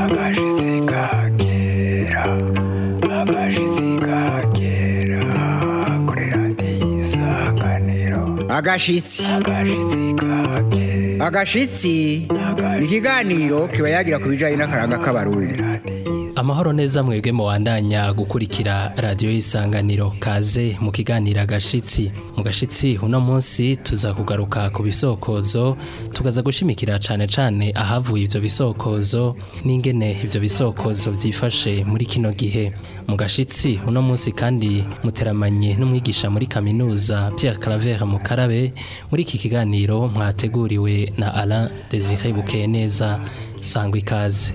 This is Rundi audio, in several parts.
amaji zikagera agashitsi agashitsi ni ikiganiro kiba yagira ku bijanye n'akaranga k'abarundi mwiza amahoro neza mwebwe mubandanya gukurikira radiyo y'isanganiro kaze mu kiganiro agashitsi mu gashitsi uno munsi tuza kugaruka ku bisokozo tukaza gushimikira cyane cyane ahavuye ibyo bisokozo n'ingene ibyo bisokozo byifashe muri kino gihe mu gashitsi uno munsi kandi muteramanye n'umwigisha muri kaminuza Pierre Claver Mukarabe muri iki kiganiro mwateguriwe na Alain Desire neza sangwa ikaze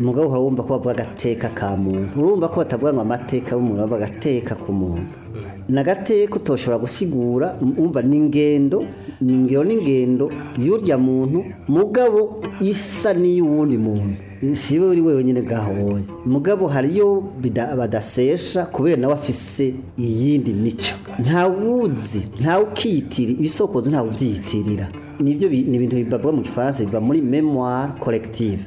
umugabo uhora wumva ko bavuga agateka ka muntu urumva ko batavuga ngo amateka y'umuntu bavuga agateka muntu. Nagateka utoshobora gusigura umva n'ingendo ingero n'ingendo y'urya muntu mugabo isa n'iy'uwundi muntu si we uri wenyine bwahobonye mugabo hariyo badasesha kubera nawe afise iyindi mico ntawuzi ntawukiyitira ibisokozo ntawubyiyitirira nibyo ni ibintu bibavuga mu gifaransa biva muri memoire collective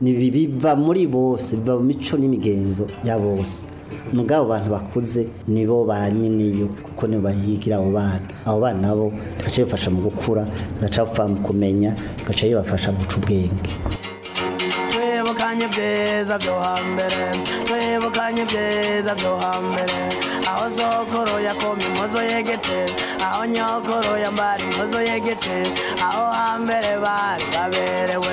ni biva muri bose biva mu mico n'imigenzo ya bose mugabo bantu bakuze nibo ba nyine kuko nibo bahigira abo bana abo bana nabo tugaca bifasha mu gukura tugaca bafasha mu kumenya tugaca bibafasha guca ubwenge wazanye byiza zo hambere aho zokoro yakoma impozo yegetse aho nyokoro yambara impozo yegetse aho hambere bari baberewe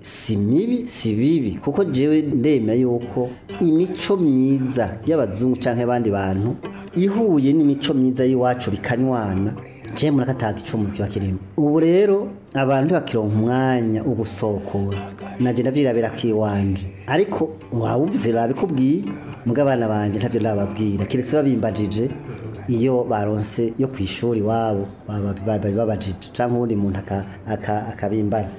si mibi si bibi kuko jewe ndemera yuko imico myiza y'abazungu cyangwa y'abandi bantu ihuye n'imico myiza y'iwacu bikanywana je murakataza icumu kiba kirimo ubu rero abantu bakironka umwanya ugusokoza naje ndavyirabira kiwanje ariko waba ubizira bikubwiye mugabana banje ntavyo ndababwira kiretse babimbajije iyo baronse yo ku ishuri iwabo babajije cyangwa ubundi muntu akabimbaza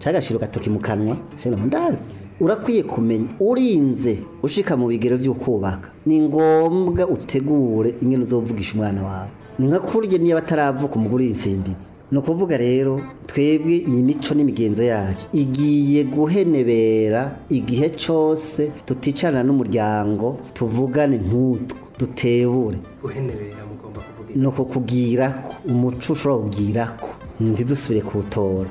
cyagashiro gatoki mu kanwa ndazi urakwiye kumenya urinze ushika mu bigero by'ukubaka ni ngombwa utegure ingene uzovugisha umwana wawe ni nka kurya niba ataravuka umugore yisimbiza ni ukuvuga rero twebwe iyi mico n'imigenzo yacu igiye guhenebera igihe cyose tuticana n'umuryango tuvugane nk'utwo dutebure guhenebera mugomba kuvuga ni ukukubwira ko umuco ushobora kubwira ko ntidusubire kuwutora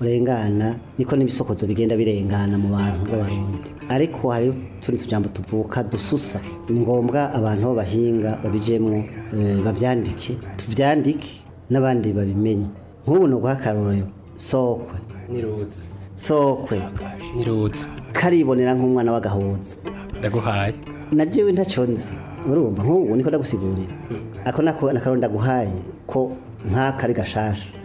urengana niko n'ibisokozo bigenda birengana mu bantu b'abarundi ariko hariho utundi tujambo tuvuka dususa ni ngombwa abantu bahinga babijemwo eh, babyandike tubyandike n'abandi babimenye nk'ubu ni uguha sokwe nirutse sokwe nirutse karibonera nk'umwana w'agahuza ndaguhaye nagiwe ntacyo nzi urumva nk'ubu niko ndagusigurira hmm. ako nako nakaronda guhaye ko nk'akari gashasha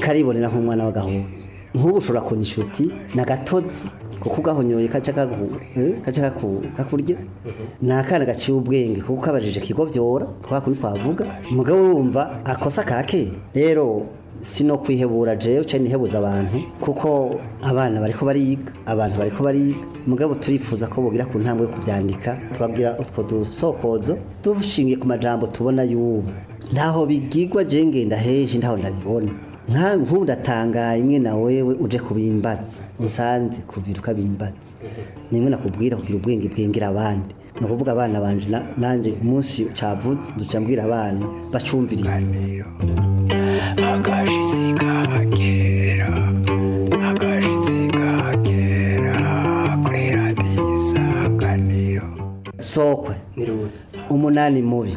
karibonera nk'umwana w'agahungu nk'ubu ushobora kunywa inshuti ni agatotsi kuko ugahonyoye kaca kakurya eh, ni akana gaciye ubwenge kuko kabajije kigo byora kundi twavuga umugabo wumva akosa kake rero si no kwihebura jewe cyane nihebuza abantu kuko abana bariko bariga abantu bariko bariga mugabo turifuza ko bogira ku ntambwe yo kubyandika twagira utwo dusokozo dushingiye ku majambo tubona y'ubu ntaho bigigwa jenge ndaheje ntaho ndabibona nk'ubu ndatanga imwe na wewe uje kubimbatsa musanze kubiruka bimbatsa nimwe nakubwira kugira ubwenge bwengera abandi ni ukuvuga abana banje nanjye umunsi ucavutse duca mbwira abana bacumviriza agashyize sokwe umunani mubi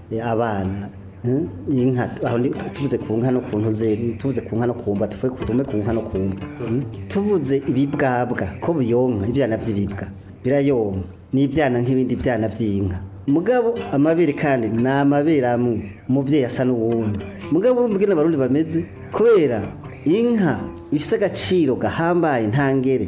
eh, abana inka tubuze ku nka no ku ntuze ku nka no kumba tuvuye ku tume nka no kumba hmm? tubuze ibibwabwa ko biyonka ibyana by'ibibwa birayonka n'ibyana nk'ibindi byana by'inka mugabo amabere kandi ni amabere amwe umubyeyi asa n'uwundi mugabo urumva ingana bameze kubera inka ifite agaciro gahambaye ntangere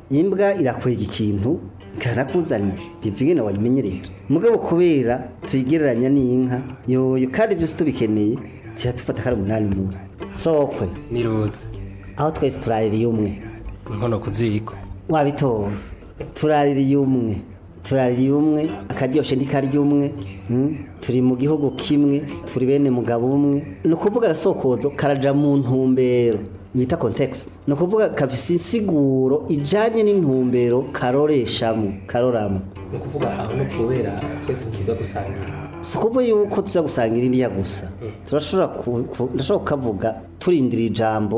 imbwa irakwega ikintu karakuzanira bivuge nawe wabimenyerera mugabo kubera tuyigereranya n'inka yoyo kandi byose tubikeneye tuba dufata kari umunani muri sokwe ni roza aho twese turarira umwe inkono ku ziko wabitora turarira umwe turarya umwe akaryoshye ntikarya umwe hmm? turi mu gihugu kimwe turi bene mugabo umwe ni ukuvuga agasokozo karaja mu ntumbero bita kontekisi ni ukuvuga kafise insiguro ijyanye n'intumbero karoreshamo karoramo ni ukuvuga ahantu kubera twese tuza gusangira si ukuvuga yuko tuza gusangira iriya gusa hmm. turashobora kukavuga turindira ijambo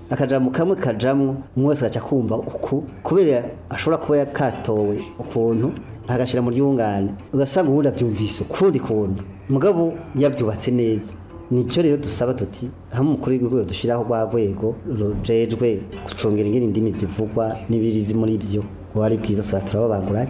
akajambo kamwe kajamwo umwe wese agaca kumva uku kubera ashobora kuba yakatowe ukuntu agashyira mu ryungane ugasanga ubundi abyumvise ukundi kuntu mugabo yabyubatse neza nicyo rero dusaba tuti hamwe umukuru w'igihugu dushyiraho rwa rwego rujejwe gucungira ingene indimi zivugwa n'ibiri muri byo kuba ari bwiza tuzajya turababangura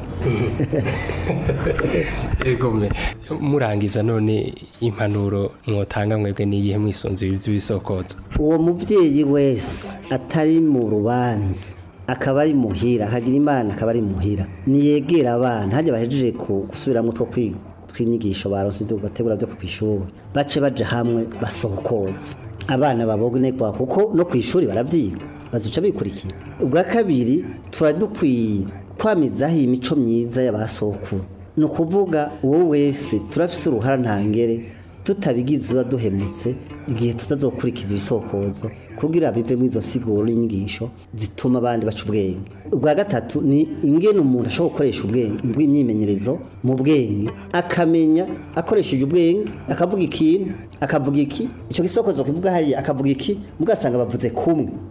murangiza none impanuro mwotanga mwebwe n'iyihe mwisunze ibisokozo uwo mubyeyi wese atari mu rubanza akaba ari muhira akagira imana akaba ari muhira niyegera abana hajya bahejeje gusubiramo utwo kwiga tw'inyigisho baronse bategura byo ku ishuri bace baje hamwe basohokotse abana babognerwa kuko no ku ishuri barabyiga bazuca bikurikiye ubwa kabiri turadukwiye dukwiye kwamizaho iyi mico myiza y'abasokuru ni ukuvuga uwo wese turafise uruhara ntangere tutabigize duhemutse igihe tutazokurikiza ibisokozo kugira bive muri izo nsiguro n'inyigisho zituma abandi baca ubwenge ubwa gatatu ni ingene umuntu ashobora gukoresha ubwenge bw'imyimenyerezo mu bwenge akamenya akoresheje ubwenge akavuga ikintu akavuga iki icyo gisokozo kivuga hariya akavuga iki mugasanga bavuze kumwe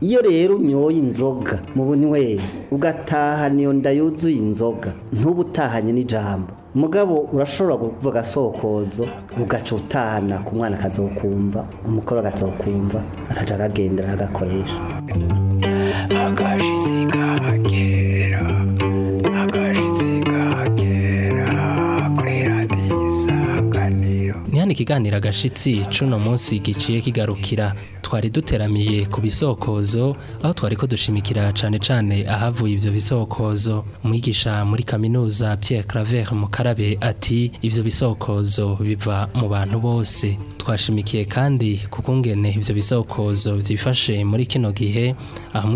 iyo rero unyoye inzoga mu bunywero ugataha niyo nda yuzuye inzoga ntube utahanye n'ijambo mugabo urashobora kuvuga sokozo ugaca utahana ku mwana akazokumva umukoro agazokumva akaja agagendera agakoresha agashitsi agashitsi kagera kuri ni hano ikiganiro agashitsi c'uno munsi giciye kigarukira twari duteramiye ku bisokozo aho twari ko dushimikira cyane cyane ahavuye ibyo bisokozo umwigisha muri kaminuza Pierre Claver Mukarabe ati ibyo bisokozo biva mu bantu bose twashimikiye kandi kukungene ibyo bisokozo byifashe muri kino gihe aho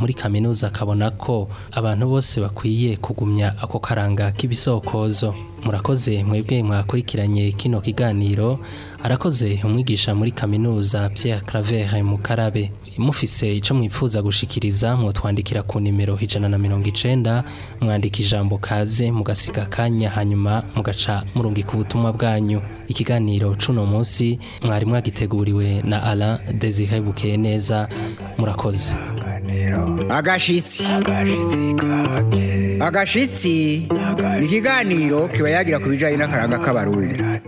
muri kaminuza akabona ko abantu bose bakwiye kugumya ako karanga k'ibisokozo murakoze mwebwe mwakurikiranye kino kiganiro arakoze umwigisha muri kaminuza Pierre Claver Mukarabe mufise icyo mwipfuza gushikiriza mutwandikira ku nimero ijana na mirongo icenda mwandika ijambo kaze mugasiga kanya hanyuma mugaca murungika ubutumwa bwanyu ikiganiro cuno munsi munsi mwari mwagiteguriwe na ara dezihebuke neza murakoze agashitsi agashitsi ikiganiro kiba yagira ku bijyanye n'akaranga k'abarundi